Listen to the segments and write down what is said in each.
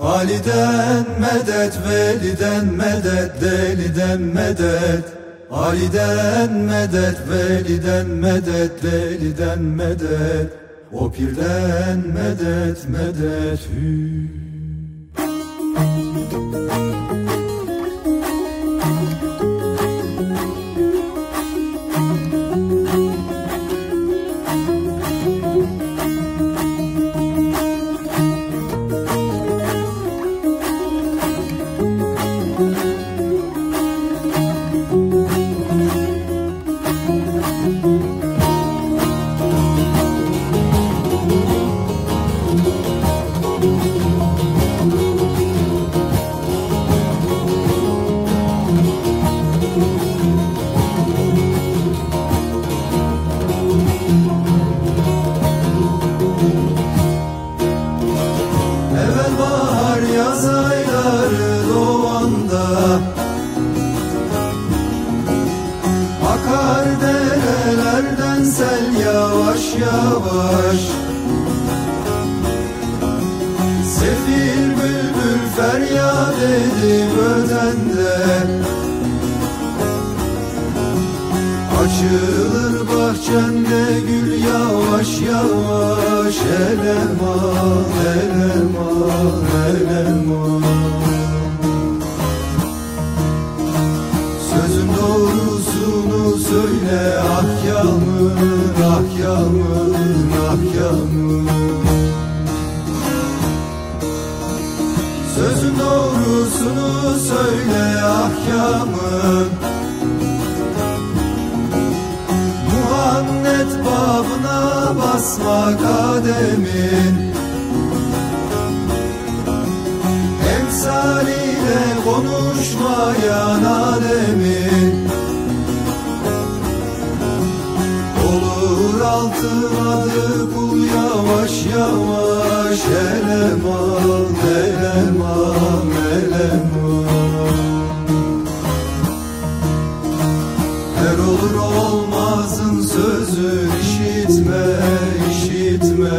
Ali'den medet, veliden medet, deliden medet. Ali'den medet, veliden medet, deliden medet. O pirden medet, medet. Hü. sel yavaş yavaş. Sefil bülbül feryat edip ötende. Açılır bahçende gül yavaş yavaş. Eleman, eleman, eleman ah yağmur, ah yağmur. Sözün doğrusunu söyle ah yağmur. Muhammed babına basma kademin. Emsaliyle konuşmayan alemin kul yavaş yavaş eleman eleman eleman. Her olur olmazın sözü işitme işitme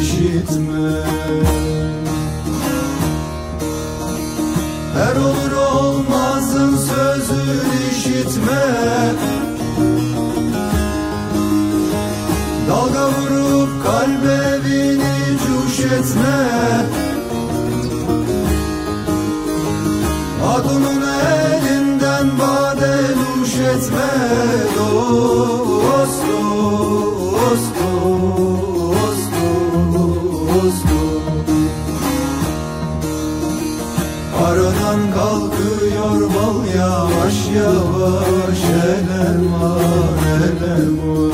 işitme. Kadının elinden bade duş etme dost dost dost dost. Aradan kalkıyor bal yavaş yavaş eleman eleman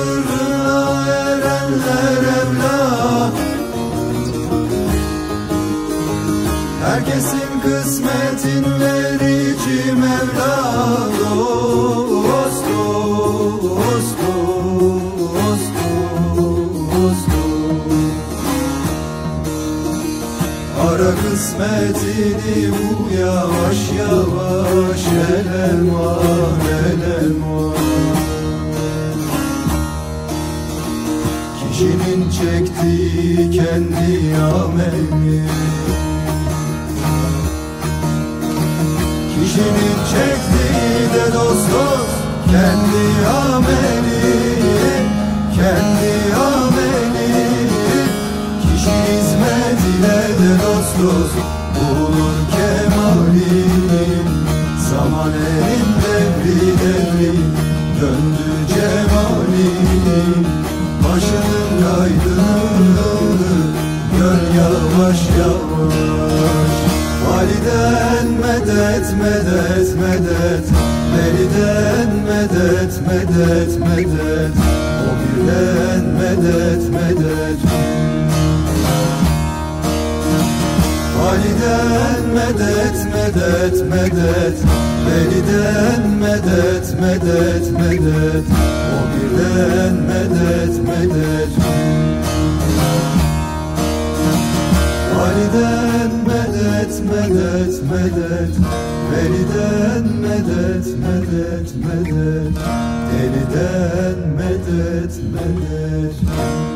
sırrına erenler evla Herkesin kısmetin verici Mevla Dost, dost, dost, dost, Ara kısmetini bu yavaş yavaş El elma, el elma. çekti kendi ameli. Kişinin çekti de dostum kendi ameli. Kendi ameli. Kişi hizmet de dostuz bulur kemalin Zaman elinde Validen medet medet medet. Veliden medet medet medet. O birden medet medet. Validen medet medet medet. Veliden medet medet medet. O birden medet medet. Validen medet medet medet. Veliden medet medet medet. Deliden medet medet